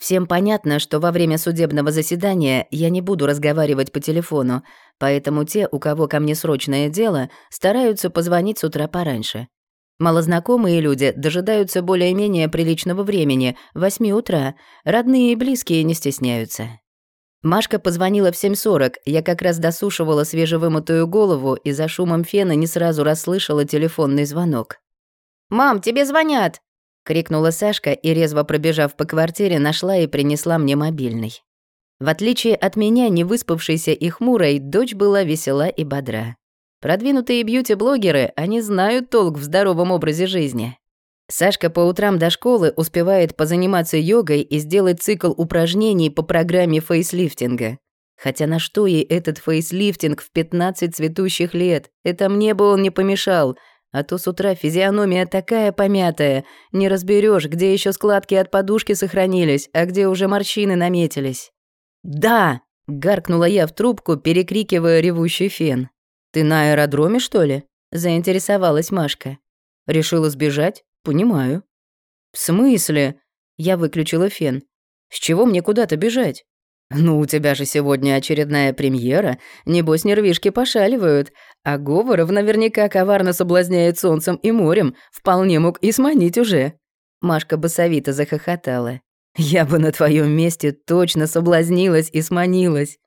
Всем понятно, что во время судебного заседания я не буду разговаривать по телефону, поэтому те, у кого ко мне срочное дело, стараются позвонить с утра пораньше. Малознакомые люди дожидаются более-менее приличного времени, 8 утра, родные и близкие не стесняются. Машка позвонила в 7.40, я как раз досушивала свежевымытую голову и за шумом фена не сразу расслышала телефонный звонок. «Мам, тебе звонят!» — крикнула Сашка и, резво пробежав по квартире, нашла и принесла мне мобильный. В отличие от меня, не выспавшейся и хмурой, дочь была весела и бодра. Продвинутые бьюти-блогеры, они знают толк в здоровом образе жизни. Сашка по утрам до школы успевает позаниматься йогой и сделать цикл упражнений по программе фейслифтинга. Хотя на что ей этот фейслифтинг в 15 цветущих лет? Это мне бы он не помешал. А то с утра физиономия такая помятая, не разберешь, где еще складки от подушки сохранились, а где уже морщины наметились. «Да!» — гаркнула я в трубку, перекрикивая ревущий фен. «Ты на аэродроме, что ли?» — заинтересовалась Машка. «Решила сбежать? Понимаю». «В смысле?» Я выключила фен. «С чего мне куда-то бежать?» «Ну, у тебя же сегодня очередная премьера, небось нервишки пошаливают, а Говоров наверняка коварно соблазняет солнцем и морем, вполне мог и сманить уже». Машка басовито захохотала. «Я бы на твоем месте точно соблазнилась и сманилась.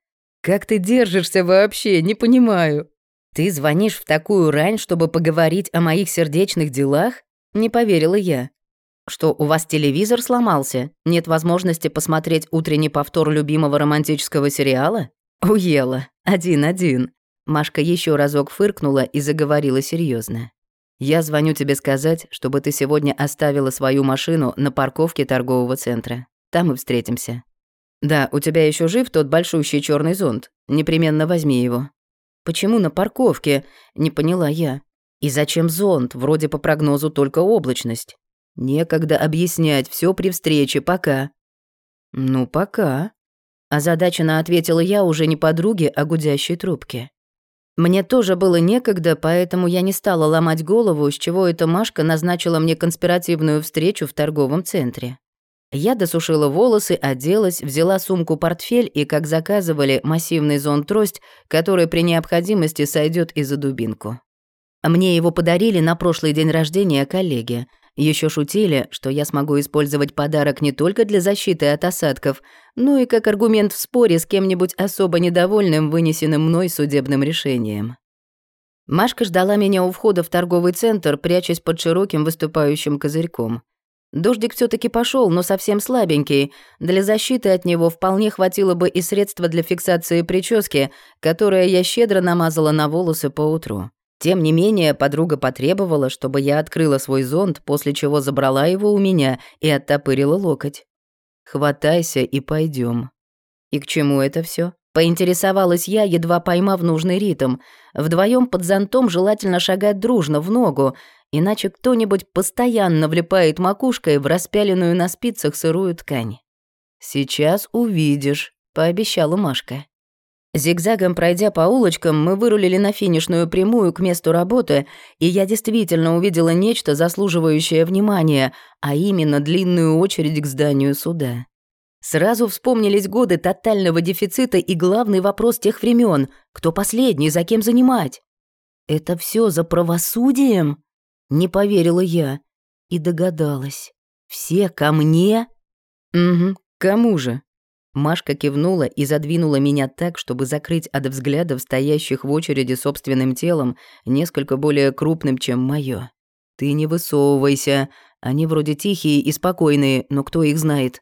Как ты держишься вообще, не понимаю». «Ты звонишь в такую рань, чтобы поговорить о моих сердечных делах?» Не поверила я. Что у вас телевизор сломался? Нет возможности посмотреть утренний повтор любимого романтического сериала? Уела. Один-один. Машка еще разок фыркнула и заговорила серьезно. Я звоню тебе сказать, чтобы ты сегодня оставила свою машину на парковке торгового центра. Там и встретимся. Да, у тебя еще жив тот большущий черный зонт. Непременно возьми его. Почему на парковке? Не поняла я. И зачем зонт? Вроде по прогнозу только облачность. Некогда объяснять, все при встрече, пока. Ну, пока. Озадаченно ответила я уже не подруге, а гудящей трубке. Мне тоже было некогда, поэтому я не стала ломать голову, с чего эта Машка назначила мне конспиративную встречу в торговом центре. Я досушила волосы, оделась, взяла сумку-портфель и, как заказывали, массивный зонт-трость, который при необходимости сойдет и за дубинку. Мне его подарили на прошлый день рождения коллеги — еще шутили, что я смогу использовать подарок не только для защиты от осадков, но и как аргумент в споре с кем-нибудь особо недовольным вынесенным мной судебным решением. Машка ждала меня у входа в торговый центр, прячась под широким выступающим козырьком. Дождик все таки пошел, но совсем слабенький. Для защиты от него вполне хватило бы и средства для фиксации прически, которое я щедро намазала на волосы по утру. Тем не менее, подруга потребовала, чтобы я открыла свой зонт, после чего забрала его у меня и оттопырила локоть. «Хватайся и пойдем. «И к чему это все? Поинтересовалась я, едва поймав нужный ритм. Вдвоем под зонтом желательно шагать дружно в ногу, иначе кто-нибудь постоянно влипает макушкой в распяленную на спицах сырую ткань. «Сейчас увидишь», — пообещала Машка. Зигзагом пройдя по улочкам, мы вырулили на финишную прямую к месту работы, и я действительно увидела нечто, заслуживающее внимания, а именно длинную очередь к зданию суда. Сразу вспомнились годы тотального дефицита и главный вопрос тех времен: кто последний, за кем занимать? Это все за правосудием? Не поверила я и догадалась. Все ко мне? Угу, кому же? Машка кивнула и задвинула меня так, чтобы закрыть от взглядов стоящих в очереди собственным телом, несколько более крупным, чем моё. «Ты не высовывайся. Они вроде тихие и спокойные, но кто их знает?»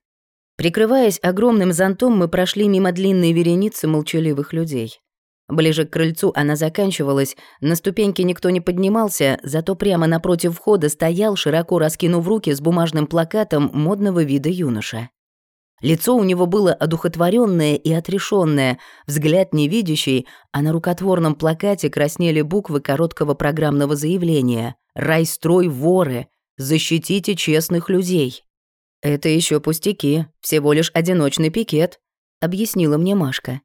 Прикрываясь огромным зонтом, мы прошли мимо длинной вереницы молчаливых людей. Ближе к крыльцу она заканчивалась, на ступеньке никто не поднимался, зато прямо напротив входа стоял, широко раскинув руки с бумажным плакатом модного вида юноша. Лицо у него было одухотворенное и отрешенное, взгляд невидящий, а на рукотворном плакате краснели буквы короткого программного заявления «Райстрой воры! Защитите честных людей!» «Это еще пустяки, всего лишь одиночный пикет», — объяснила мне Машка.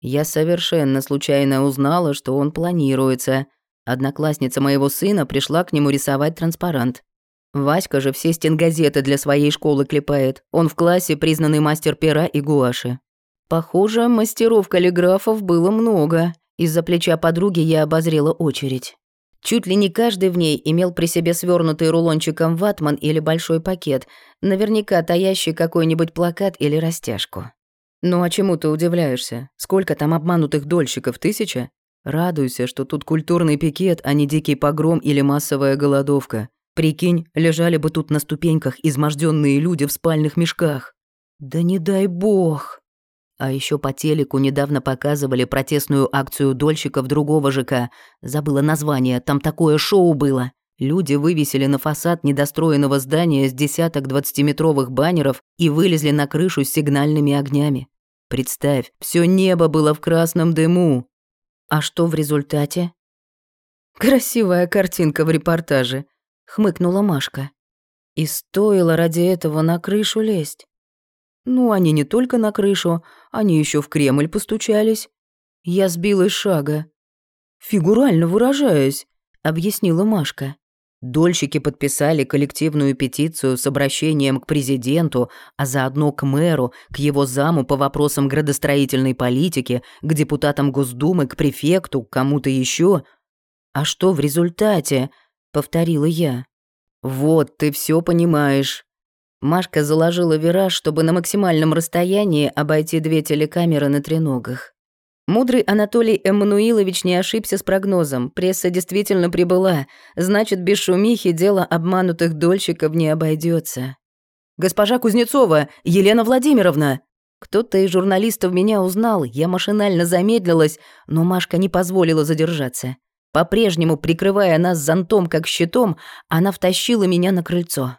Я совершенно случайно узнала, что он планируется. Одноклассница моего сына пришла к нему рисовать транспарант. Васька же все стенгазеты для своей школы клепает. Он в классе признанный мастер пера и гуаши. Похоже, мастеров каллиграфов было много. Из-за плеча подруги я обозрела очередь. Чуть ли не каждый в ней имел при себе свернутый рулончиком ватман или большой пакет, наверняка таящий какой-нибудь плакат или растяжку. «Ну а чему ты удивляешься? Сколько там обманутых дольщиков? Тысяча? Радуйся, что тут культурный пикет, а не дикий погром или массовая голодовка. Прикинь, лежали бы тут на ступеньках изможденные люди в спальных мешках. Да не дай бог!» А еще по телеку недавно показывали протестную акцию дольщиков другого ЖК. Забыла название, там такое шоу было. Люди вывесили на фасад недостроенного здания с десяток двадцатиметровых баннеров и вылезли на крышу с сигнальными огнями. Представь, все небо было в красном дыму. А что в результате? Красивая картинка в репортаже, хмыкнула Машка. И стоило ради этого на крышу лезть. Ну, они не только на крышу, они еще в Кремль постучались. Я сбилась шага. Фигурально выражаясь, объяснила Машка. Дольщики подписали коллективную петицию с обращением к президенту, а заодно к мэру, к его заму по вопросам градостроительной политики, к депутатам Госдумы, к префекту, к кому-то еще. «А что в результате?» — повторила я. «Вот, ты все понимаешь». Машка заложила вираж, чтобы на максимальном расстоянии обойти две телекамеры на треногах. Мудрый Анатолий Эммануилович не ошибся с прогнозом. Пресса действительно прибыла. Значит, без шумихи дело обманутых дольщиков не обойдется. «Госпожа Кузнецова! Елена Владимировна!» Кто-то из журналистов меня узнал, я машинально замедлилась, но Машка не позволила задержаться. По-прежнему, прикрывая нас зонтом как щитом, она втащила меня на крыльцо.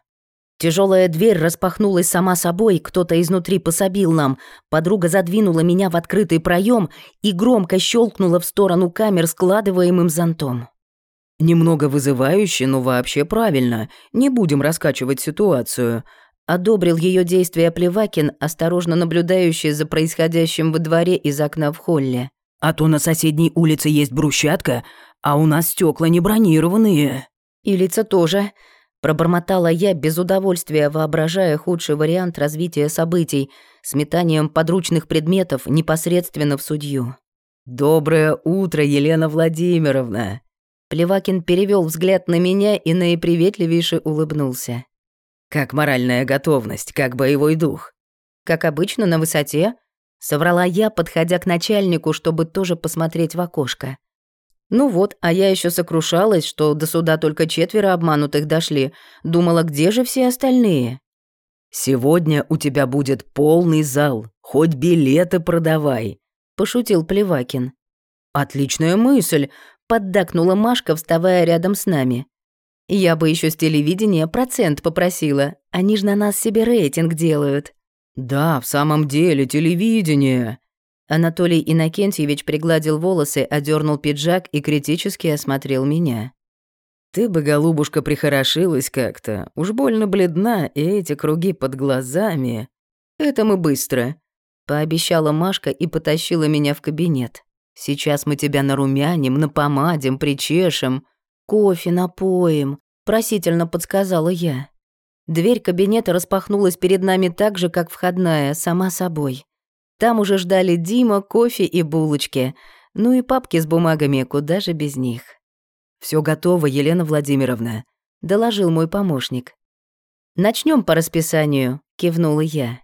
Тяжелая дверь распахнулась сама собой, кто-то изнутри пособил нам. Подруга задвинула меня в открытый проем и громко щелкнула в сторону камер складываемым зонтом. Немного вызывающе, но вообще правильно. Не будем раскачивать ситуацию. Одобрил ее действия Плевакин, осторожно наблюдающий за происходящим во дворе из окна в холле. А то на соседней улице есть брусчатка, а у нас стекла не бронированные. И лица тоже. Пробормотала я без удовольствия, воображая худший вариант развития событий с метанием подручных предметов непосредственно в судью. «Доброе утро, Елена Владимировна!» Плевакин перевел взгляд на меня и наиприветливейше улыбнулся. «Как моральная готовность, как боевой дух?» «Как обычно, на высоте», — соврала я, подходя к начальнику, чтобы тоже посмотреть в окошко. Ну вот, а я еще сокрушалась, что до суда только четверо обманутых дошли. Думала, где же все остальные? «Сегодня у тебя будет полный зал, хоть билеты продавай», — пошутил Плевакин. «Отличная мысль», — поддакнула Машка, вставая рядом с нами. «Я бы еще с телевидения процент попросила, они же на нас себе рейтинг делают». «Да, в самом деле, телевидение», Анатолий Иннокентьевич пригладил волосы, одернул пиджак и критически осмотрел меня. «Ты бы, голубушка, прихорошилась как-то. Уж больно бледна, и эти круги под глазами. Это мы быстро», — пообещала Машка и потащила меня в кабинет. «Сейчас мы тебя нарумяним, напомадим, причешем. Кофе напоим», — просительно подсказала я. Дверь кабинета распахнулась перед нами так же, как входная, сама собой. Там уже ждали Дима, кофе и булочки. Ну и папки с бумагами, куда же без них. Все готово, Елена Владимировна», — доложил мой помощник. Начнем по расписанию», — кивнула я.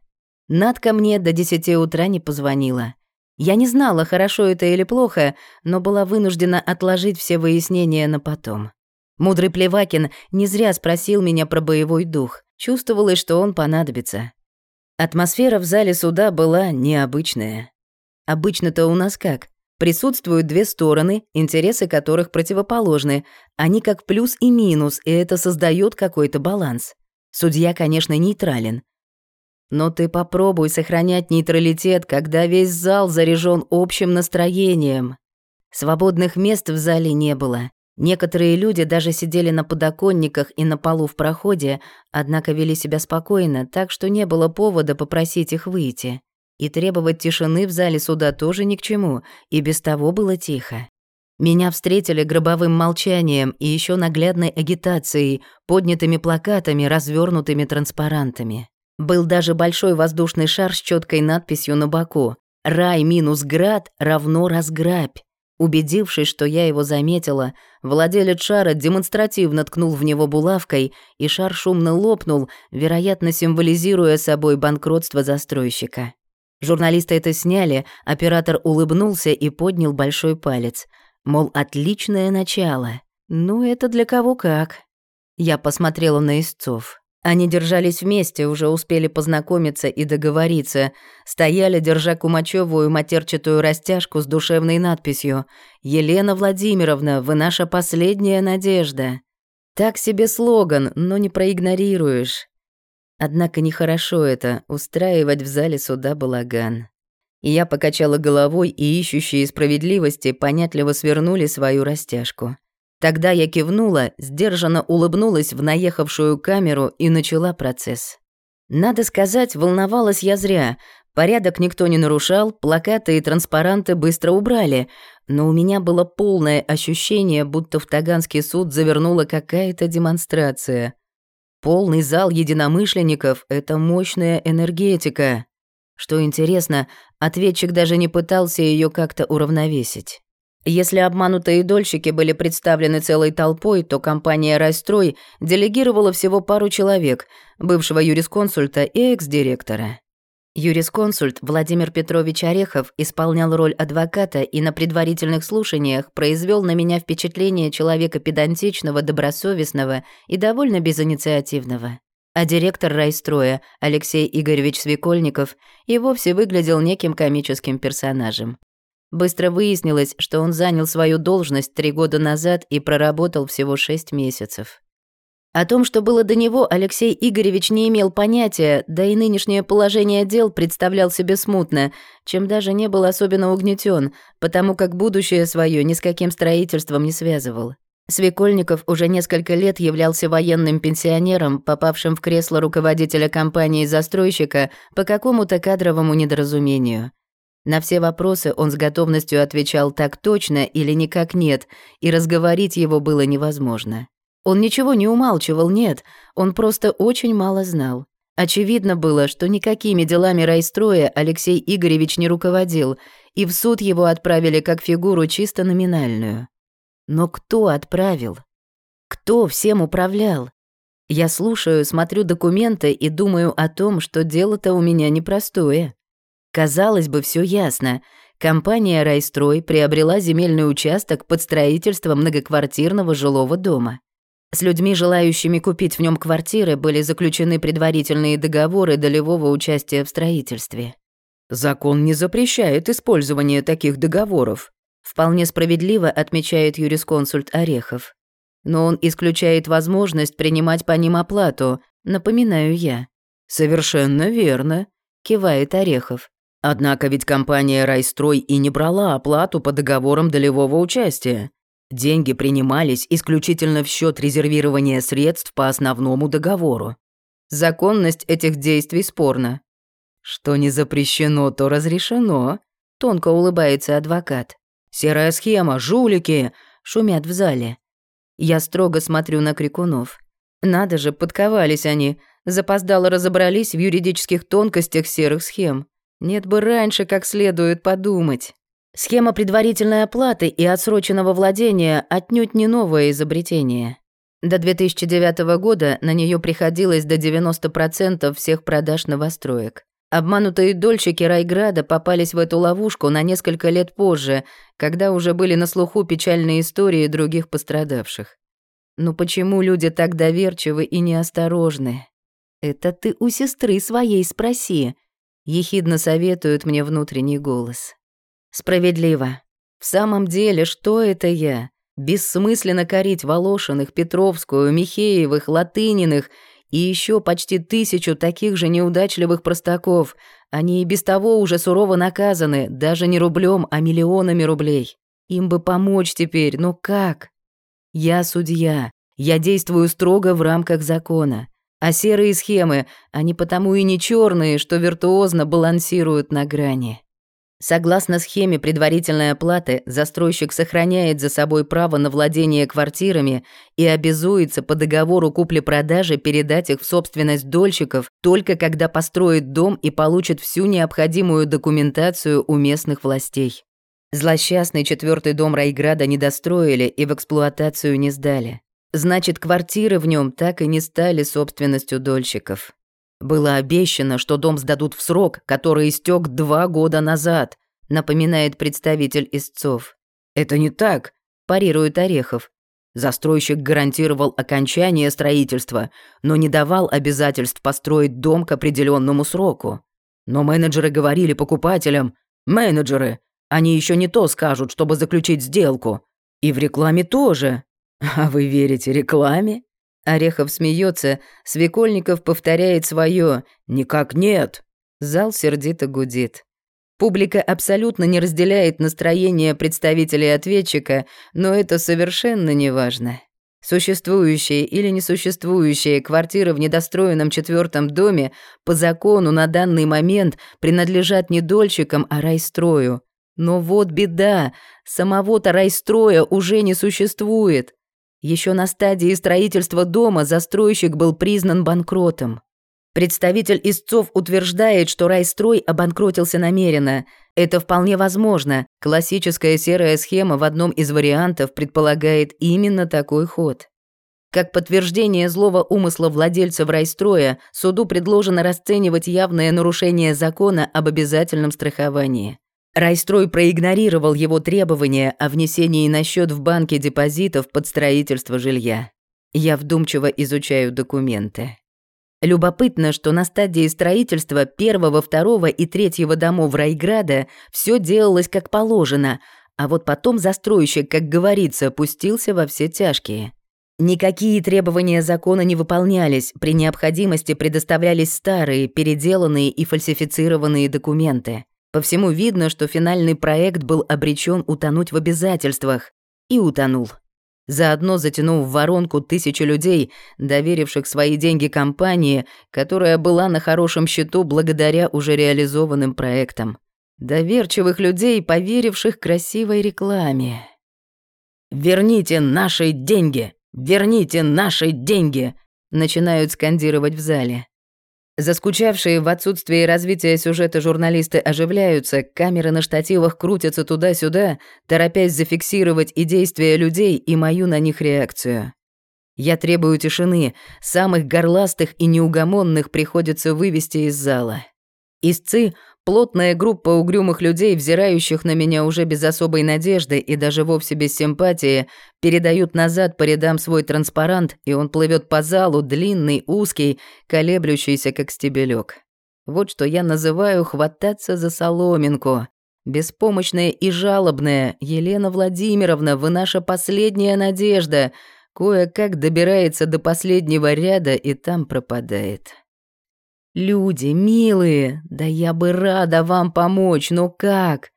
Надка мне до десяти утра не позвонила. Я не знала, хорошо это или плохо, но была вынуждена отложить все выяснения на потом. Мудрый Плевакин не зря спросил меня про боевой дух. Чувствовалось, что он понадобится. Атмосфера в зале суда была необычная. Обычно-то у нас как? Присутствуют две стороны, интересы которых противоположны. Они как плюс и минус, и это создает какой-то баланс. Судья, конечно, нейтрален. Но ты попробуй сохранять нейтралитет, когда весь зал заряжен общим настроением. Свободных мест в зале не было. Некоторые люди даже сидели на подоконниках и на полу в проходе, однако вели себя спокойно, так что не было повода попросить их выйти. И требовать тишины в зале суда тоже ни к чему, и без того было тихо. Меня встретили гробовым молчанием и еще наглядной агитацией, поднятыми плакатами, развернутыми транспарантами. Был даже большой воздушный шар с четкой надписью на боку «Рай минус град равно разграбь». Убедившись, что я его заметила, владелец шара демонстративно ткнул в него булавкой, и шар шумно лопнул, вероятно, символизируя собой банкротство застройщика. Журналисты это сняли, оператор улыбнулся и поднял большой палец. Мол, отличное начало. Ну, это для кого как. Я посмотрела на истцов. Они держались вместе, уже успели познакомиться и договориться. Стояли, держа кумачевую матерчатую растяжку с душевной надписью «Елена Владимировна, вы наша последняя надежда». Так себе слоган, но не проигнорируешь. Однако нехорошо это — устраивать в зале суда балаган. И я покачала головой, и ищущие справедливости понятливо свернули свою растяжку. Тогда я кивнула, сдержанно улыбнулась в наехавшую камеру и начала процесс. Надо сказать, волновалась я зря. Порядок никто не нарушал, плакаты и транспаранты быстро убрали, но у меня было полное ощущение, будто в Таганский суд завернула какая-то демонстрация. Полный зал единомышленников — это мощная энергетика. Что интересно, ответчик даже не пытался ее как-то уравновесить. Если обманутые дольщики были представлены целой толпой, то компания «Райстрой» делегировала всего пару человек, бывшего юрисконсульта и экс-директора. Юрисконсульт Владимир Петрович Орехов исполнял роль адвоката и на предварительных слушаниях произвел на меня впечатление человека педантичного, добросовестного и довольно безинициативного. А директор райстроя, Алексей Игоревич Свекольников, и вовсе выглядел неким комическим персонажем. Быстро выяснилось, что он занял свою должность три года назад и проработал всего шесть месяцев. О том, что было до него, Алексей Игоревич не имел понятия, да и нынешнее положение дел представлял себе смутно, чем даже не был особенно угнетен, потому как будущее свое ни с каким строительством не связывал. Свекольников уже несколько лет являлся военным пенсионером, попавшим в кресло руководителя компании-застройщика по какому-то кадровому недоразумению. На все вопросы он с готовностью отвечал так точно или никак нет, и разговорить его было невозможно. Он ничего не умалчивал, нет, он просто очень мало знал. Очевидно было, что никакими делами райстроя Алексей Игоревич не руководил, и в суд его отправили как фигуру чисто номинальную. Но кто отправил? Кто всем управлял? Я слушаю, смотрю документы и думаю о том, что дело-то у меня непростое. Казалось бы, все ясно. Компания «Райстрой» приобрела земельный участок под строительство многоквартирного жилого дома. С людьми, желающими купить в нем квартиры, были заключены предварительные договоры долевого участия в строительстве. Закон не запрещает использование таких договоров, вполне справедливо отмечает юрисконсульт Орехов. Но он исключает возможность принимать по ним оплату, напоминаю я. Совершенно верно, кивает Орехов. Однако ведь компания «Райстрой» и не брала оплату по договорам долевого участия. Деньги принимались исключительно в счет резервирования средств по основному договору. Законность этих действий спорна. Что не запрещено, то разрешено, тонко улыбается адвокат. Серая схема, жулики, шумят в зале. Я строго смотрю на крикунов. Надо же, подковались они, запоздало разобрались в юридических тонкостях серых схем. Нет бы раньше как следует подумать. Схема предварительной оплаты и отсроченного владения отнюдь не новое изобретение. До 2009 года на нее приходилось до 90% всех продаж новостроек. Обманутые дольщики Райграда попались в эту ловушку на несколько лет позже, когда уже были на слуху печальные истории других пострадавших. Но почему люди так доверчивы и неосторожны? Это ты у сестры своей спроси, ехидно советует мне внутренний голос. Справедливо. В самом деле, что это я? Бессмысленно корить Волошиных, Петровскую, Михеевых, Латыниных и еще почти тысячу таких же неудачливых простаков. Они и без того уже сурово наказаны, даже не рублем, а миллионами рублей. Им бы помочь теперь, но как? Я судья. Я действую строго в рамках закона. А серые схемы, они потому и не черные, что виртуозно балансируют на грани. Согласно схеме предварительной оплаты, застройщик сохраняет за собой право на владение квартирами и обязуется по договору купли-продажи передать их в собственность дольщиков только когда построит дом и получит всю необходимую документацию у местных властей. Злосчастный четвертый дом Райграда не достроили и в эксплуатацию не сдали. Значит, квартиры в нем так и не стали собственностью дольщиков. Было обещано, что дом сдадут в срок, который истек два года назад, напоминает представитель истцов. Это не так, парирует Орехов. Застройщик гарантировал окончание строительства, но не давал обязательств построить дом к определенному сроку. Но менеджеры говорили покупателям, менеджеры, они еще не то скажут, чтобы заключить сделку. И в рекламе тоже. А вы верите рекламе? Орехов смеется, Свекольников повторяет свое «Никак нет». Зал сердито гудит. Публика абсолютно не разделяет настроение представителей ответчика, но это совершенно не важно. Существующие или несуществующие квартиры в недостроенном четвертом доме по закону на данный момент принадлежат не дольщикам, а райстрою. Но вот беда, самого-то райстроя уже не существует. Еще на стадии строительства дома застройщик был признан банкротом. Представитель истцов утверждает, что райстрой обанкротился намеренно. Это вполне возможно. Классическая серая схема в одном из вариантов предполагает именно такой ход. Как подтверждение злого умысла владельцев райстроя, суду предложено расценивать явное нарушение закона об обязательном страховании. Райстрой проигнорировал его требования о внесении на счет в банке депозитов под строительство жилья. Я вдумчиво изучаю документы. Любопытно, что на стадии строительства первого, второго и третьего домов Райграда все делалось как положено, а вот потом застройщик, как говорится, пустился во все тяжкие. Никакие требования закона не выполнялись, при необходимости предоставлялись старые, переделанные и фальсифицированные документы. По всему видно, что финальный проект был обречен утонуть в обязательствах. И утонул. Заодно затянув в воронку тысячи людей, доверивших свои деньги компании, которая была на хорошем счету благодаря уже реализованным проектам. Доверчивых людей, поверивших красивой рекламе. «Верните наши деньги! Верните наши деньги!» начинают скандировать в зале. Заскучавшие в отсутствии развития сюжета журналисты оживляются, камеры на штативах крутятся туда-сюда, торопясь зафиксировать и действия людей, и мою на них реакцию. Я требую тишины, самых горластых и неугомонных приходится вывести из зала. Истцы Плотная группа угрюмых людей, взирающих на меня уже без особой надежды и даже вовсе без симпатии, передают назад по рядам свой транспарант, и он плывет по залу, длинный, узкий, колеблющийся, как стебелек. Вот что я называю «хвататься за соломинку». Беспомощная и жалобная, Елена Владимировна, вы наша последняя надежда. Кое-как добирается до последнего ряда и там пропадает. «Люди, милые, да я бы рада вам помочь, но как?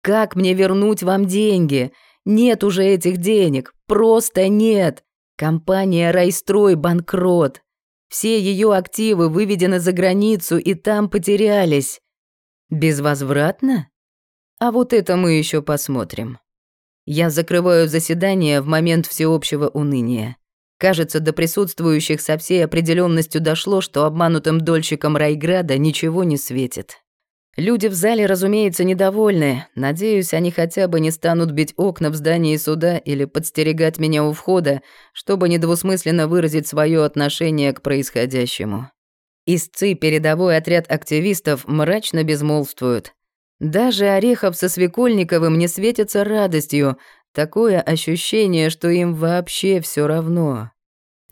Как мне вернуть вам деньги? Нет уже этих денег, просто нет. Компания «Райстрой» банкрот. Все ее активы выведены за границу и там потерялись. Безвозвратно? А вот это мы еще посмотрим. Я закрываю заседание в момент всеобщего уныния. Кажется, до присутствующих со всей определенностью дошло, что обманутым дольщикам Райграда ничего не светит. Люди в зале, разумеется, недовольны. Надеюсь, они хотя бы не станут бить окна в здании суда или подстерегать меня у входа, чтобы недвусмысленно выразить свое отношение к происходящему. Истцы передовой отряд активистов мрачно безмолвствуют. Даже Орехов со Свекольниковым не светятся радостью, Такое ощущение, что им вообще все равно.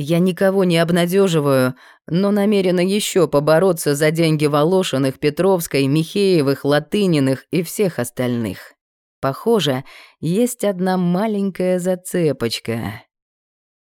Я никого не обнадеживаю, но намерена еще побороться за деньги Волошиных, Петровской, Михеевых, Латыниных и всех остальных. Похоже, есть одна маленькая зацепочка.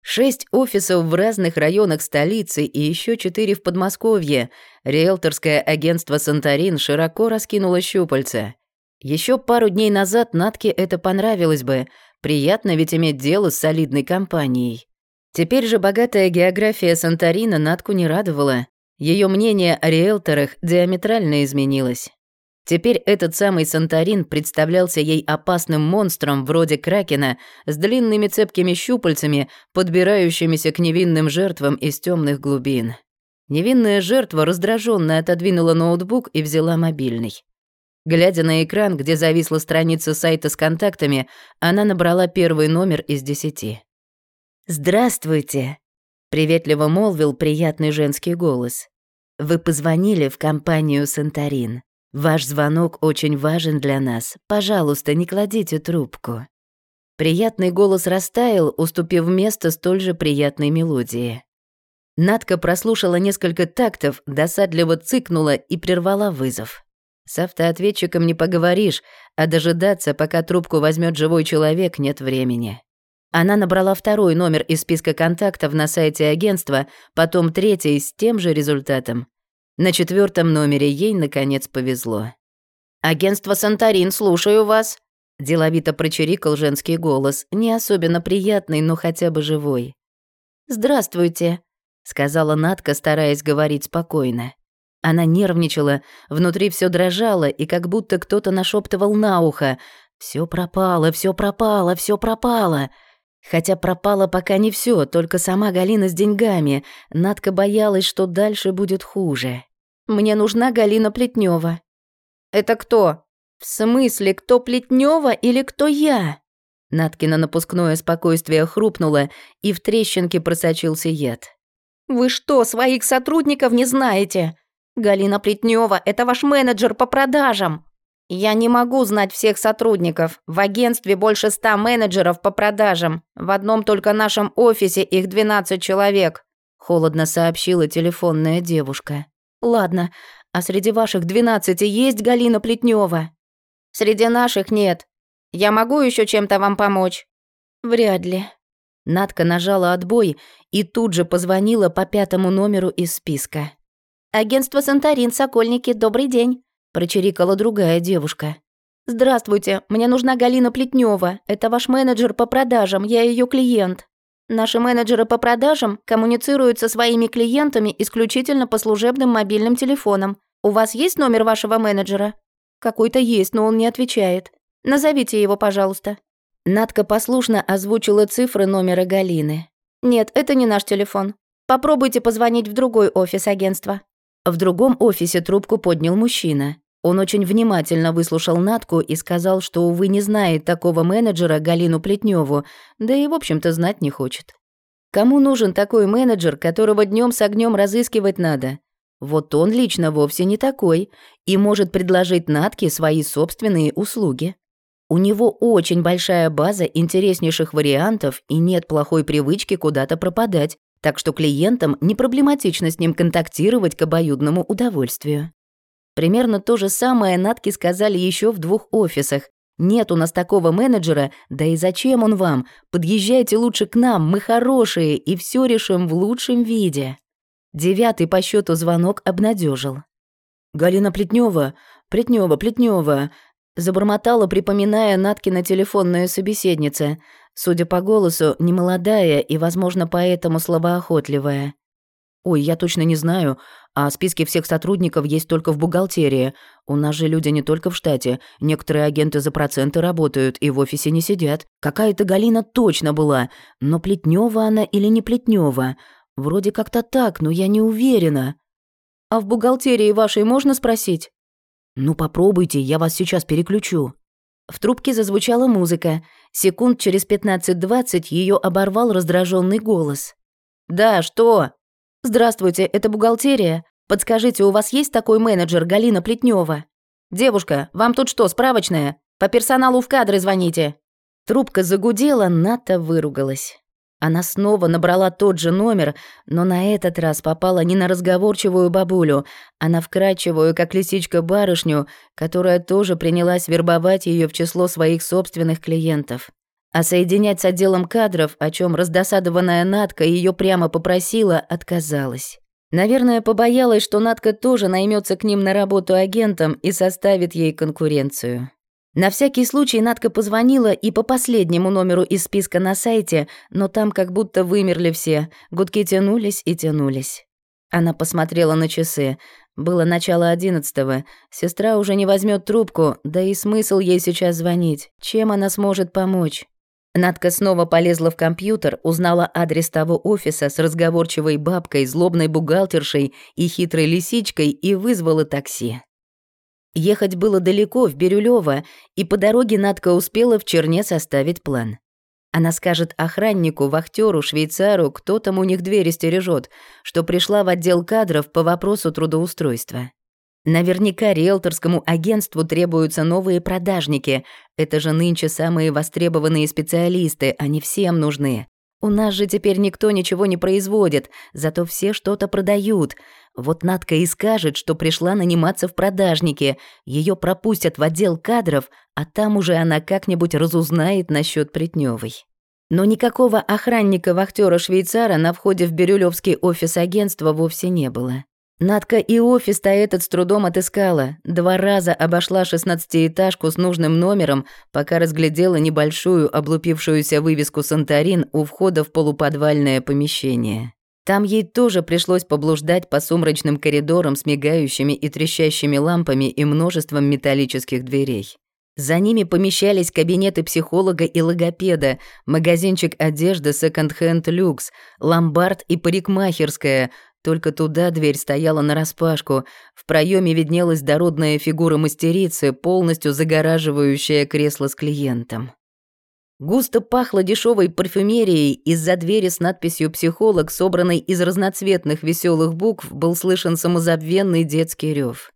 Шесть офисов в разных районах столицы и еще четыре в Подмосковье. Риэлторское агентство «Санторин» широко раскинуло щупальца. Еще пару дней назад Натке это понравилось бы — Приятно ведь иметь дело с солидной компанией. Теперь же богатая география Санторина Натку не радовала. Ее мнение о риэлторах диаметрально изменилось. Теперь этот самый Санторин представлялся ей опасным монстром вроде кракена с длинными цепкими щупальцами, подбирающимися к невинным жертвам из темных глубин. Невинная жертва раздраженно отодвинула ноутбук и взяла мобильный. Глядя на экран, где зависла страница сайта с контактами, она набрала первый номер из десяти. «Здравствуйте», — приветливо молвил приятный женский голос. «Вы позвонили в компанию «Санторин». Ваш звонок очень важен для нас. Пожалуйста, не кладите трубку». Приятный голос растаял, уступив место столь же приятной мелодии. Надка прослушала несколько тактов, досадливо цыкнула и прервала вызов. С автоответчиком не поговоришь, а дожидаться, пока трубку возьмет живой человек, нет времени. Она набрала второй номер из списка контактов на сайте агентства, потом третий с тем же результатом. На четвертом номере ей, наконец, повезло. «Агентство «Санторин», слушаю вас», — деловито прочирикал женский голос, не особенно приятный, но хотя бы живой. «Здравствуйте», — сказала Натка, стараясь говорить спокойно. Она нервничала, внутри все дрожало, и как будто кто-то нашептывал на ухо. Все пропало, все пропало, все пропало. Хотя пропало пока не все, только сама Галина с деньгами. Надка боялась, что дальше будет хуже. Мне нужна Галина Плетнева. Это кто? В смысле, кто Плетнева или кто я? Наткина напускное спокойствие хрупнуло, и в трещинке просочился яд. Вы что, своих сотрудников не знаете? Галина Плетнева это ваш менеджер по продажам. Я не могу знать всех сотрудников. В агентстве больше ста менеджеров по продажам. В одном только нашем офисе их 12 человек, холодно сообщила телефонная девушка. Ладно, а среди ваших двенадцати есть Галина Плетнева? Среди наших нет. Я могу еще чем-то вам помочь? Вряд ли. Надка нажала отбой и тут же позвонила по пятому номеру из списка. «Агентство «Санторин», Сокольники, добрый день», – прочирикала другая девушка. «Здравствуйте, мне нужна Галина Плетнева. Это ваш менеджер по продажам, я ее клиент». Наши менеджеры по продажам коммуницируют со своими клиентами исключительно по служебным мобильным телефонам. У вас есть номер вашего менеджера? Какой-то есть, но он не отвечает. Назовите его, пожалуйста. Надка послушно озвучила цифры номера Галины. Нет, это не наш телефон. Попробуйте позвонить в другой офис агентства. В другом офисе трубку поднял мужчина. Он очень внимательно выслушал Натку и сказал, что, увы, не знает такого менеджера Галину Плетневу, да и, в общем-то, знать не хочет. Кому нужен такой менеджер, которого днем с огнем разыскивать надо? Вот он лично вовсе не такой и может предложить Натке свои собственные услуги. У него очень большая база интереснейших вариантов и нет плохой привычки куда-то пропадать, так что клиентам не проблематично с ним контактировать к обоюдному удовольствию. Примерно то же самое Натки сказали еще в двух офисах. «Нет у нас такого менеджера, да и зачем он вам? Подъезжайте лучше к нам, мы хорошие, и все решим в лучшем виде». Девятый по счету звонок обнадежил. «Галина Плетнева, Плетнева, Плетнева, забормотала, припоминая Наткина телефонная собеседница, судя по голосу, немолодая и, возможно, поэтому словоохотливая. «Ой, я точно не знаю, а списки всех сотрудников есть только в бухгалтерии. У нас же люди не только в штате. Некоторые агенты за проценты работают и в офисе не сидят. Какая-то Галина точно была. Но Плетнева она или не Плетнева? Вроде как-то так, но я не уверена. А в бухгалтерии вашей можно спросить? Ну попробуйте, я вас сейчас переключу. В трубке зазвучала музыка. Секунд через 15-20 ее оборвал раздраженный голос. «Да, что?» «Здравствуйте, это бухгалтерия. Подскажите, у вас есть такой менеджер Галина Плетнева? «Девушка, вам тут что, справочная? По персоналу в кадры звоните». Трубка загудела, Ната выругалась. Она снова набрала тот же номер, но на этот раз попала не на разговорчивую бабулю, а на вкрадчивую, как лисичка, барышню, которая тоже принялась вербовать ее в число своих собственных клиентов. А соединять с отделом кадров, о чем раздосадованная Натка ее прямо попросила, отказалась. Наверное, побоялась, что Натка тоже наймется к ним на работу агентом и составит ей конкуренцию. На всякий случай Натка позвонила и по последнему номеру из списка на сайте, но там как будто вымерли все, гудки тянулись и тянулись. Она посмотрела на часы. Было начало одиннадцатого, сестра уже не возьмет трубку, да и смысл ей сейчас звонить. Чем она сможет помочь? Надка снова полезла в компьютер, узнала адрес того офиса с разговорчивой бабкой, злобной бухгалтершей и хитрой лисичкой и вызвала такси. Ехать было далеко, в Бирюлёво, и по дороге Надка успела в черне составить план. Она скажет охраннику, вахтеру, швейцару, кто там у них двери стережет, что пришла в отдел кадров по вопросу трудоустройства. Наверняка риэлторскому агентству требуются новые продажники. Это же нынче самые востребованные специалисты, они всем нужны. У нас же теперь никто ничего не производит, зато все что-то продают. Вот Надка и скажет, что пришла наниматься в продажнике. Ее пропустят в отдел кадров, а там уже она как-нибудь разузнает насчет Плетневой. Но никакого охранника-вахтера-швейцара на входе в Бирюлевский офис агентства вовсе не было. Надка и офис-то этот с трудом отыскала. Два раза обошла шестнадцатиэтажку с нужным номером, пока разглядела небольшую облупившуюся вывеску «Санторин» у входа в полуподвальное помещение. Там ей тоже пришлось поблуждать по сумрачным коридорам с мигающими и трещащими лампами и множеством металлических дверей. За ними помещались кабинеты психолога и логопеда, магазинчик одежды секонд-хенд люкс, ломбард и парикмахерская, только туда дверь стояла нараспашку. В проеме виднелась дородная фигура мастерицы, полностью загораживающая кресло с клиентом. Густо пахло дешевой парфюмерией, из-за двери с надписью «Психолог», собранной из разноцветных веселых букв, был слышен самозабвенный детский рев.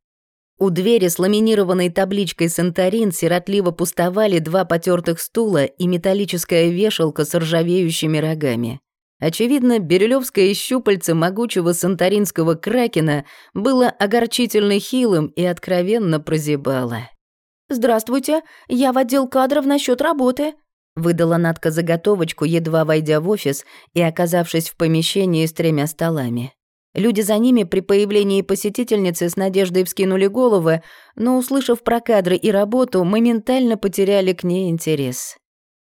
У двери с ламинированной табличкой «Санторин» сиротливо пустовали два потертых стула и металлическая вешалка с ржавеющими рогами. Очевидно, бирюлевское щупальце могучего санторинского кракена было огорчительно хилым и откровенно прозябало. «Здравствуйте, я в отдел кадров насчет работы», выдала Надка заготовочку, едва войдя в офис и оказавшись в помещении с тремя столами. Люди за ними при появлении посетительницы с надеждой вскинули головы, но, услышав про кадры и работу, моментально потеряли к ней интерес.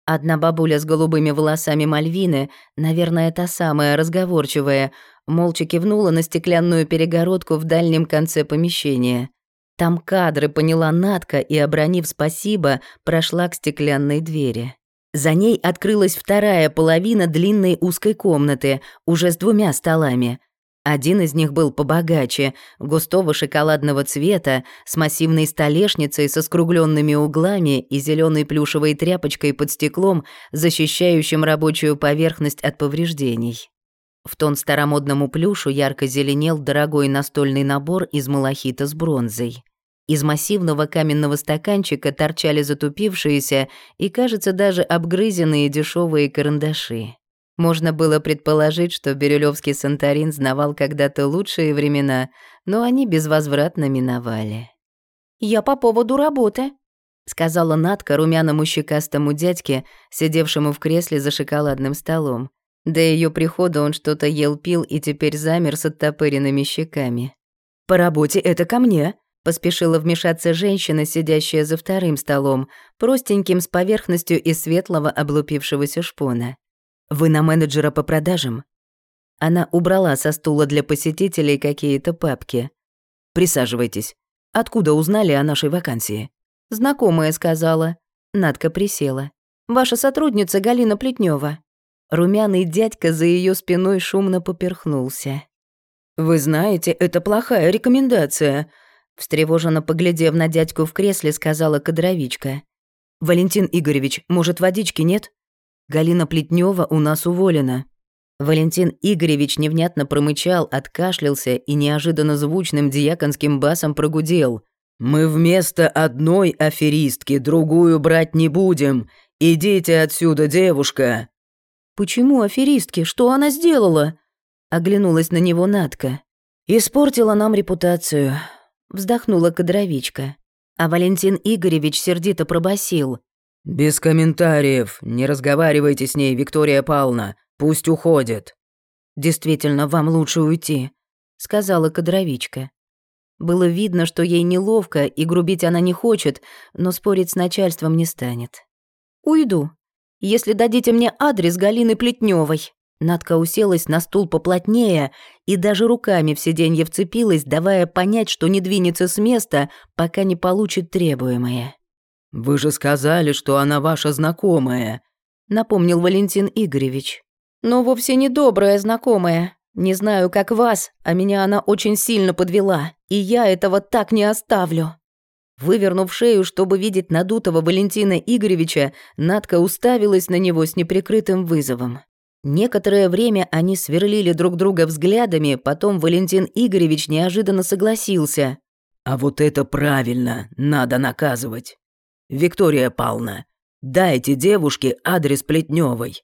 Одна бабуля с голубыми волосами Мальвины, наверное, та самая разговорчивая, молча кивнула на стеклянную перегородку в дальнем конце помещения. Там кадры поняла Натка и, обронив спасибо, прошла к стеклянной двери. За ней открылась вторая половина длинной узкой комнаты, уже с двумя столами. Один из них был побогаче, густого шоколадного цвета, с массивной столешницей со скругленными углами и зеленой плюшевой тряпочкой под стеклом, защищающим рабочую поверхность от повреждений. В тон старомодному плюшу ярко зеленел дорогой настольный набор из малахита с бронзой. Из массивного каменного стаканчика торчали затупившиеся и, кажется, даже обгрызенные дешевые карандаши. Можно было предположить, что Бирюлевский Санторин знавал когда-то лучшие времена, но они безвозвратно миновали. «Я по поводу работы», — сказала Натка румяному щекастому дядьке, сидевшему в кресле за шоколадным столом. До ее прихода он что-то ел-пил и теперь замер с оттопыренными щеками. «По работе это ко мне», — поспешила вмешаться женщина, сидящая за вторым столом, простеньким с поверхностью из светлого облупившегося шпона. Вы на менеджера по продажам?» Она убрала со стула для посетителей какие-то папки. «Присаживайтесь. Откуда узнали о нашей вакансии?» «Знакомая сказала». Надка присела. «Ваша сотрудница Галина Плетнева. Румяный дядька за ее спиной шумно поперхнулся. «Вы знаете, это плохая рекомендация», встревоженно поглядев на дядьку в кресле, сказала кадровичка. «Валентин Игоревич, может, водички нет?» Галина Плетнева у нас уволена». Валентин Игоревич невнятно промычал, откашлялся и неожиданно звучным диаконским басом прогудел. «Мы вместо одной аферистки другую брать не будем. Идите отсюда, девушка!» «Почему аферистки? Что она сделала?» Оглянулась на него Натка. «Испортила нам репутацию», — вздохнула кадровичка. А Валентин Игоревич сердито пробасил. «Без комментариев. Не разговаривайте с ней, Виктория Павловна. Пусть уходит». «Действительно, вам лучше уйти», — сказала кадровичка. Было видно, что ей неловко, и грубить она не хочет, но спорить с начальством не станет. «Уйду, если дадите мне адрес Галины Плетневой. Надка уселась на стул поплотнее и даже руками в сиденье вцепилась, давая понять, что не двинется с места, пока не получит требуемое. «Вы же сказали, что она ваша знакомая», — напомнил Валентин Игоревич. «Но вовсе не добрая знакомая. Не знаю, как вас, а меня она очень сильно подвела, и я этого так не оставлю». Вывернув шею, чтобы видеть надутого Валентина Игоревича, Надка уставилась на него с неприкрытым вызовом. Некоторое время они сверлили друг друга взглядами, потом Валентин Игоревич неожиданно согласился. «А вот это правильно, надо наказывать. Виктория Павловна, дайте девушке адрес Плетневой.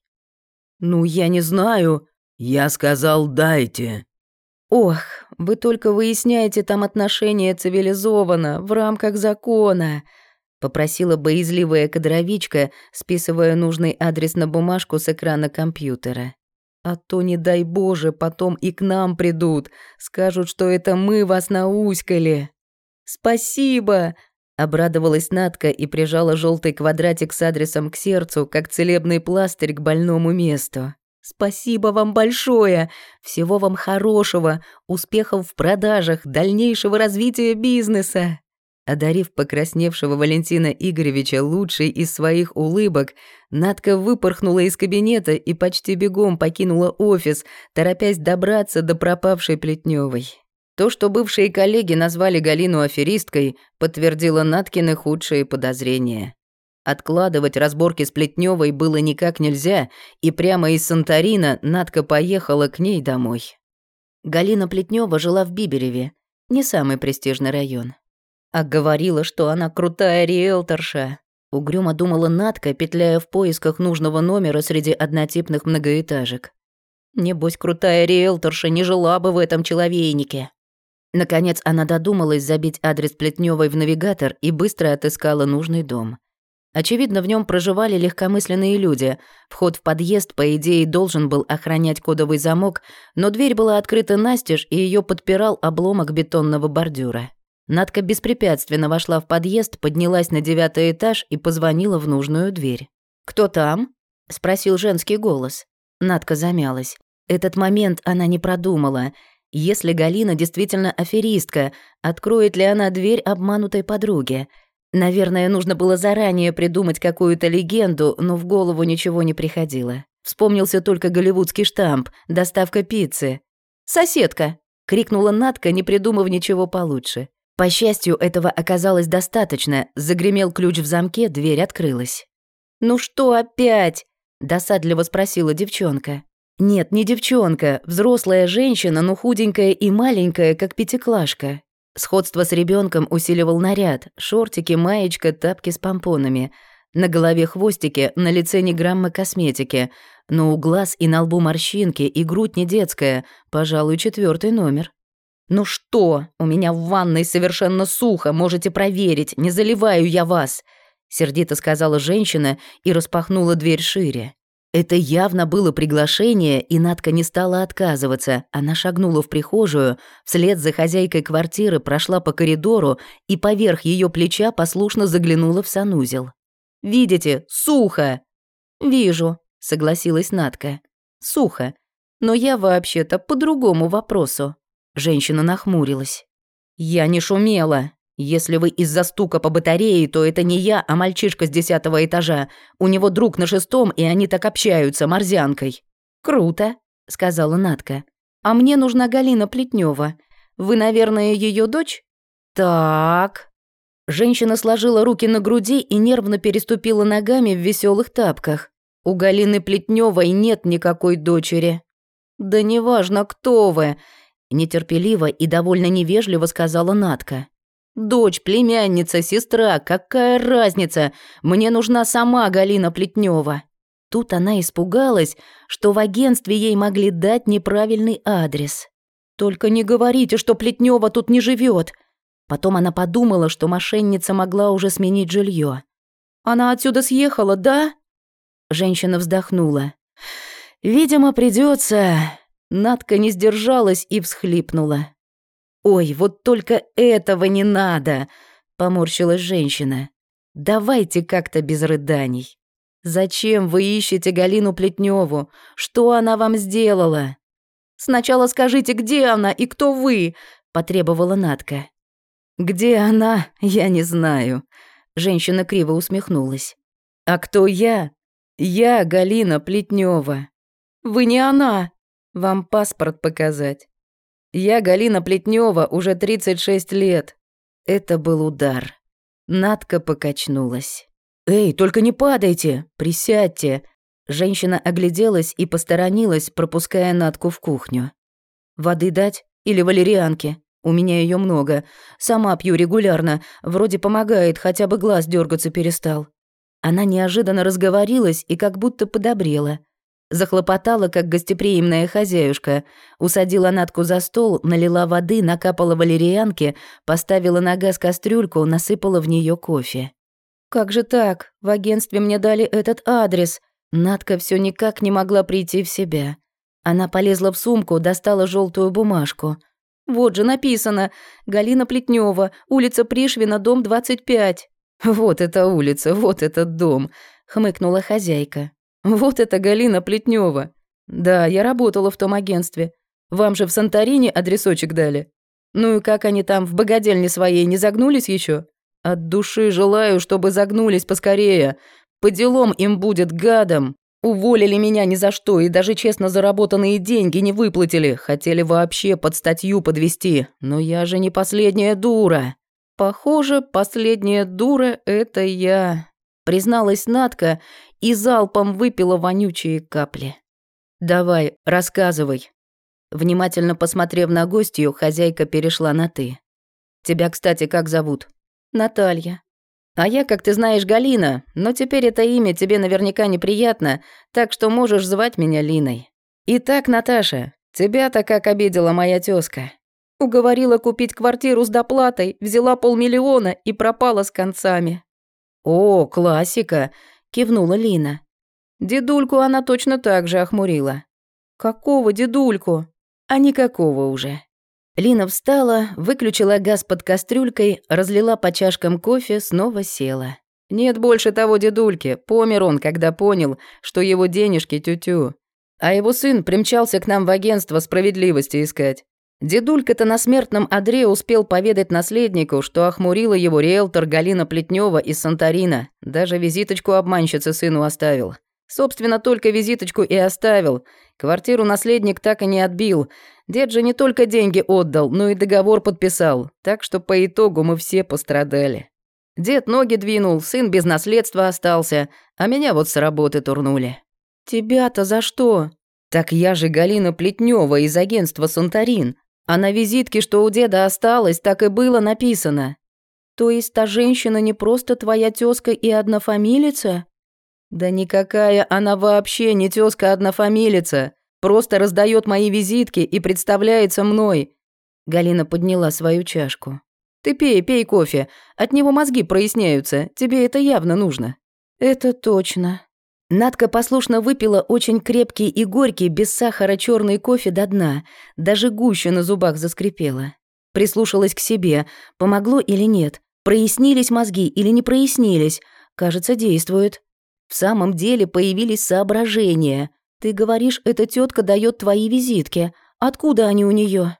«Ну, я не знаю». «Я сказал, дайте». «Ох, вы только выясняете там отношения цивилизованно, в рамках закона», попросила боязливая кадровичка, списывая нужный адрес на бумажку с экрана компьютера. А то, не дай Боже, потом и к нам придут, скажут, что это мы вас науськали. Спасибо, обрадовалась Натка и прижала желтый квадратик с адресом к сердцу, как целебный пластырь к больному месту. Спасибо вам большое. Всего вам хорошего, успехов в продажах, дальнейшего развития бизнеса. Одарив покрасневшего Валентина Игоревича лучшей из своих улыбок, Надка выпорхнула из кабинета и почти бегом покинула офис, торопясь добраться до пропавшей Плетневой. То, что бывшие коллеги назвали Галину аферисткой, подтвердило Наткины худшие подозрения. Откладывать разборки с Плетневой было никак нельзя, и прямо из Санторина Натка поехала к ней домой. Галина Плетнева жила в Бибереве, не самый престижный район. А говорила, что она крутая риэлторша. Угрюмо думала Натка, петляя в поисках нужного номера среди однотипных многоэтажек. Небось, крутая риэлторша не жила бы в этом человейнике. Наконец она додумалась забить адрес Плетневой в навигатор и быстро отыскала нужный дом. Очевидно, в нем проживали легкомысленные люди. Вход в подъезд, по идее, должен был охранять кодовый замок, но дверь была открыта настежь, и ее подпирал обломок бетонного бордюра. Надка беспрепятственно вошла в подъезд, поднялась на девятый этаж и позвонила в нужную дверь. «Кто там?» — спросил женский голос. Надка замялась. Этот момент она не продумала. Если Галина действительно аферистка, откроет ли она дверь обманутой подруге? Наверное, нужно было заранее придумать какую-то легенду, но в голову ничего не приходило. Вспомнился только голливудский штамп «Доставка пиццы». «Соседка!» — крикнула Надка, не придумав ничего получше. По счастью, этого оказалось достаточно. Загремел ключ в замке, дверь открылась. «Ну что опять?» — досадливо спросила девчонка. «Нет, не девчонка, взрослая женщина, но худенькая и маленькая, как пятиклашка». Сходство с ребенком усиливал наряд, шортики, маечка, тапки с помпонами. На голове хвостики, на лице ни грамма косметики, но у глаз и на лбу морщинки, и грудь не детская, пожалуй, четвертый номер. «Ну что? У меня в ванной совершенно сухо, можете проверить, не заливаю я вас», — сердито сказала женщина и распахнула дверь шире. Это явно было приглашение, и Надка не стала отказываться. Она шагнула в прихожую, вслед за хозяйкой квартиры прошла по коридору и поверх ее плеча послушно заглянула в санузел. «Видите, сухо!» «Вижу», — согласилась Надка. «Сухо. Но я вообще-то по другому вопросу». Женщина нахмурилась. «Я не шумела. Если вы из-за стука по батарее, то это не я, а мальчишка с десятого этажа. У него друг на шестом, и они так общаются, морзянкой». «Круто», — сказала Натка. «А мне нужна Галина Плетнева. Вы, наверное, ее дочь?» «Так...» Женщина сложила руки на груди и нервно переступила ногами в веселых тапках. «У Галины Плетневой нет никакой дочери». «Да неважно, кто вы», Нетерпеливо и довольно невежливо сказала Натка. «Дочь, племянница, сестра, какая разница? Мне нужна сама Галина Плетнева. Тут она испугалась, что в агентстве ей могли дать неправильный адрес. «Только не говорите, что Плетнева тут не живет. Потом она подумала, что мошенница могла уже сменить жилье. «Она отсюда съехала, да?» Женщина вздохнула. «Видимо, придется. Надка не сдержалась и всхлипнула. «Ой, вот только этого не надо!» — поморщилась женщина. «Давайте как-то без рыданий». Зачем вы ищете Галину Плетневу? Что она вам сделала? Сначала скажите, где она и кто вы? потребовала Натка. Где она, я не знаю. Женщина криво усмехнулась. А кто я? Я Галина Плетнева. Вы не она. Вам паспорт показать. Я Галина Плетнева, уже 36 лет. Это был удар. Надка покачнулась. «Эй, только не падайте! Присядьте!» Женщина огляделась и посторонилась, пропуская Натку в кухню. «Воды дать? Или валерианки? У меня ее много. Сама пью регулярно. Вроде помогает, хотя бы глаз дергаться перестал». Она неожиданно разговорилась и как будто подобрела. Захлопотала, как гостеприимная хозяюшка. Усадила Натку за стол, налила воды, накапала валерианки, поставила на газ кастрюльку, насыпала в нее кофе. «Как же так? В агентстве мне дали этот адрес». Надка все никак не могла прийти в себя. Она полезла в сумку, достала желтую бумажку. «Вот же написано. Галина Плетнева, улица Пришвина, дом 25». «Вот эта улица, вот этот дом», — хмыкнула хозяйка. «Вот это Галина Плетнева. Да, я работала в том агентстве. Вам же в Санторини адресочек дали. Ну и как они там в богадельне своей не загнулись еще? От души желаю, чтобы загнулись поскорее. По делам им будет гадом. Уволили меня ни за что и даже честно заработанные деньги не выплатили. Хотели вообще под статью подвести. Но я же не последняя дура. Похоже, последняя дура — это я. Призналась Натка и залпом выпила вонючие капли. «Давай, рассказывай». Внимательно посмотрев на гостью, хозяйка перешла на «ты». «Тебя, кстати, как зовут?» Наталья. А я, как ты знаешь, Галина, но теперь это имя тебе наверняка неприятно, так что можешь звать меня Линой. Итак, Наташа, тебя-то как обидела моя тёзка. Уговорила купить квартиру с доплатой, взяла полмиллиона и пропала с концами. О, классика, кивнула Лина. Дедульку она точно так же охмурила. Какого дедульку? А никакого уже. Лина встала, выключила газ под кастрюлькой, разлила по чашкам кофе, снова села. Нет больше того дедульки, помер он, когда понял, что его денежки тю-тю. А его сын примчался к нам в агентство справедливости искать. Дедулька-то на смертном одре успел поведать наследнику, что охмурила его риэлтор Галина Плетнева из Санторина. Даже визиточку обманщицы сыну оставил. Собственно, только визиточку и оставил. Квартиру наследник так и не отбил. Дед же не только деньги отдал, но и договор подписал. Так что по итогу мы все пострадали. Дед ноги двинул, сын без наследства остался, а меня вот с работы турнули. «Тебя-то за что?» «Так я же Галина Плетнева из агентства «Санторин». А на визитке, что у деда осталось, так и было написано. То есть та женщина не просто твоя тёзка и однофамилица? Да никакая она вообще не тёзка однофамилица. Просто раздает мои визитки и представляется мной. Галина подняла свою чашку. Ты пей, пей кофе. От него мозги проясняются. Тебе это явно нужно. Это точно. Надка послушно выпила очень крепкий и горький, без сахара черный кофе до дна. Даже гуще на зубах заскрипела. Прислушалась к себе. Помогло или нет? Прояснились мозги или не прояснились? Кажется, действует. В самом деле появились соображения. Ты говоришь, эта тетка дает твои визитки. Откуда они у нее?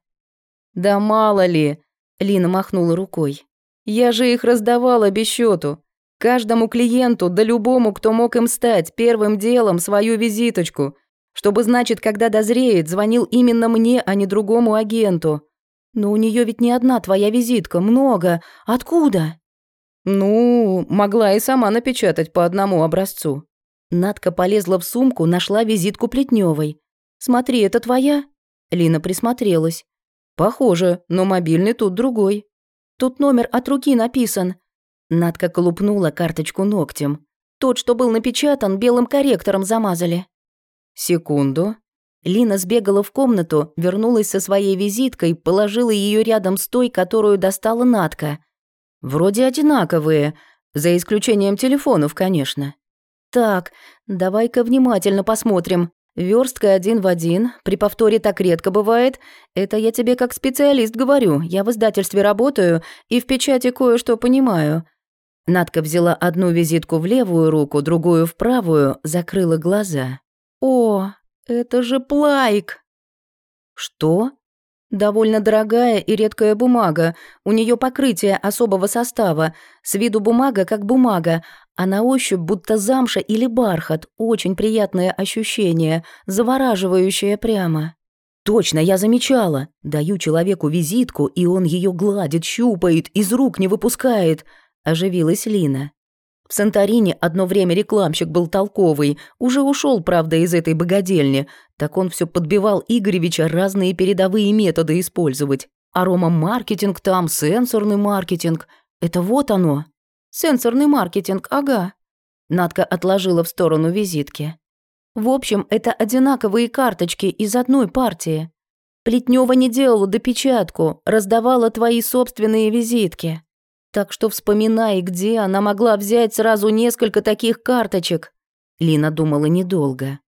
Да мало ли, Лина махнула рукой. Я же их раздавала без счету. Каждому клиенту, да любому, кто мог им стать, первым делом свою визиточку. Чтобы, значит, когда дозреет, звонил именно мне, а не другому агенту. Но у нее ведь не одна твоя визитка, много. Откуда? Ну, могла и сама напечатать по одному образцу. Надка полезла в сумку, нашла визитку Плетневой. «Смотри, это твоя?» Лина присмотрелась. «Похоже, но мобильный тут другой. Тут номер от руки написан». Надка колупнула карточку ногтем. «Тот, что был напечатан, белым корректором замазали». «Секунду». Лина сбегала в комнату, вернулась со своей визиткой, положила ее рядом с той, которую достала Надка – Вроде одинаковые, за исключением телефонов, конечно. Так, давай-ка внимательно посмотрим. Верстка один в один, при повторе так редко бывает. Это я тебе как специалист говорю, я в издательстве работаю и в печати кое-что понимаю. Надка взяла одну визитку в левую руку, другую в правую, закрыла глаза. «О, это же плайк!» «Что?» Довольно дорогая и редкая бумага. У нее покрытие особого состава. С виду бумага как бумага, а на ощупь будто замша или бархат. Очень приятное ощущение, завораживающее прямо. Точно, я замечала. Даю человеку визитку, и он ее гладит, щупает, из рук не выпускает. Оживилась Лина. В Санторине одно время рекламщик был толковый, уже ушел, правда, из этой богадельни. Так он все подбивал Игоревича разные передовые методы использовать. Арома-маркетинг там, сенсорный маркетинг. Это вот оно. Сенсорный маркетинг, ага. Надка отложила в сторону визитки. В общем, это одинаковые карточки из одной партии. Плетнева не делала допечатку, раздавала твои собственные визитки. Так что вспоминай, где она могла взять сразу несколько таких карточек. Лина думала недолго.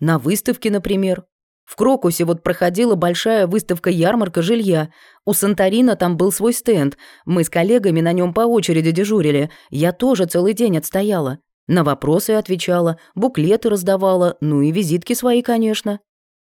На выставке, например. В Крокусе вот проходила большая выставка-ярмарка жилья. У Санторина там был свой стенд. Мы с коллегами на нем по очереди дежурили. Я тоже целый день отстояла. На вопросы отвечала, буклеты раздавала, ну и визитки свои, конечно.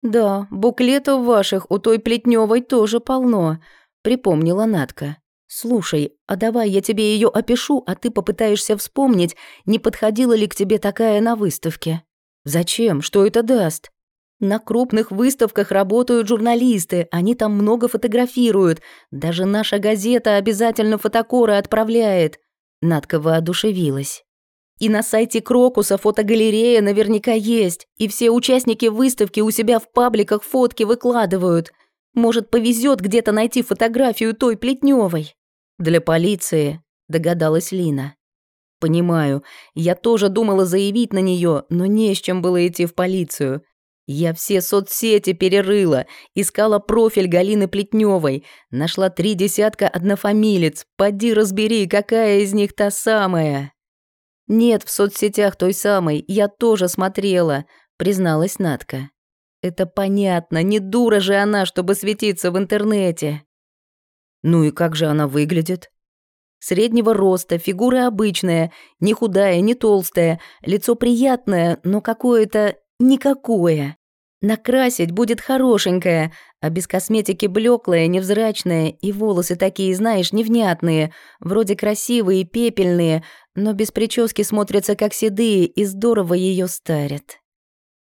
«Да, буклетов ваших у той Плетневой тоже полно», — припомнила Натка. «Слушай, а давай я тебе ее опишу, а ты попытаешься вспомнить, не подходила ли к тебе такая на выставке. Зачем? Что это даст?» На крупных выставках работают журналисты, они там много фотографируют. Даже наша газета обязательно фотокоры отправляет. Надка воодушевилась. И на сайте Крокуса фотогалерея наверняка есть, и все участники выставки у себя в пабликах фотки выкладывают. Может, повезет где-то найти фотографию той Плетневой. «Для полиции», — догадалась Лина. «Понимаю, я тоже думала заявить на нее, но не с чем было идти в полицию. Я все соцсети перерыла, искала профиль Галины Плетневой, нашла три десятка однофамилец, поди разбери, какая из них та самая». «Нет в соцсетях той самой, я тоже смотрела», — призналась Натка. «Это понятно, не дура же она, чтобы светиться в интернете». Ну и как же она выглядит? Среднего роста, фигура обычная, не худая, не толстая, лицо приятное, но какое-то никакое. Накрасить будет хорошенькое, а без косметики блеклое, невзрачное, и волосы такие, знаешь, невнятные, вроде красивые, пепельные, но без прически смотрятся как седые и здорово ее старят.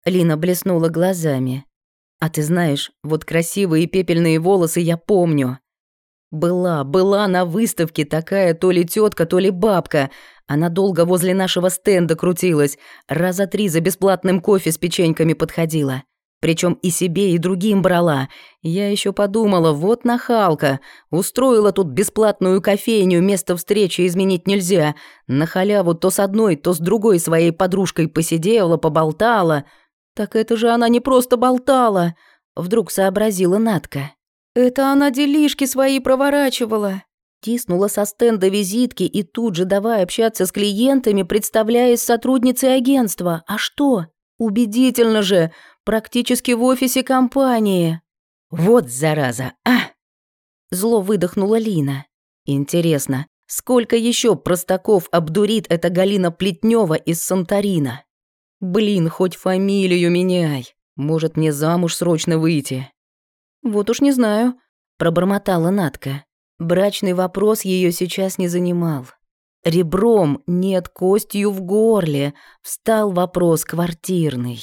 Лина блеснула глазами. А ты знаешь, вот красивые пепельные волосы я помню. Была, была на выставке такая то ли тетка, то ли бабка. Она долго возле нашего стенда крутилась, раза три за бесплатным кофе с печеньками подходила. Причем и себе, и другим брала. Я еще подумала, вот нахалка. Устроила тут бесплатную кофейню, место встречи изменить нельзя. На халяву то с одной, то с другой своей подружкой посидела, поболтала. Так это же она не просто болтала. Вдруг сообразила Натка. «Это она делишки свои проворачивала». Тиснула со стенда визитки и тут же давай общаться с клиентами, представляясь сотрудницей агентства. А что? Убедительно же, практически в офисе компании. Вот зараза, а! Зло выдохнула Лина. Интересно, сколько еще простаков обдурит эта Галина Плетнева из Санторина? Блин, хоть фамилию меняй. Может, мне замуж срочно выйти. «Вот уж не знаю», — пробормотала Натка. Брачный вопрос ее сейчас не занимал. Ребром, нет, костью в горле, встал вопрос квартирный.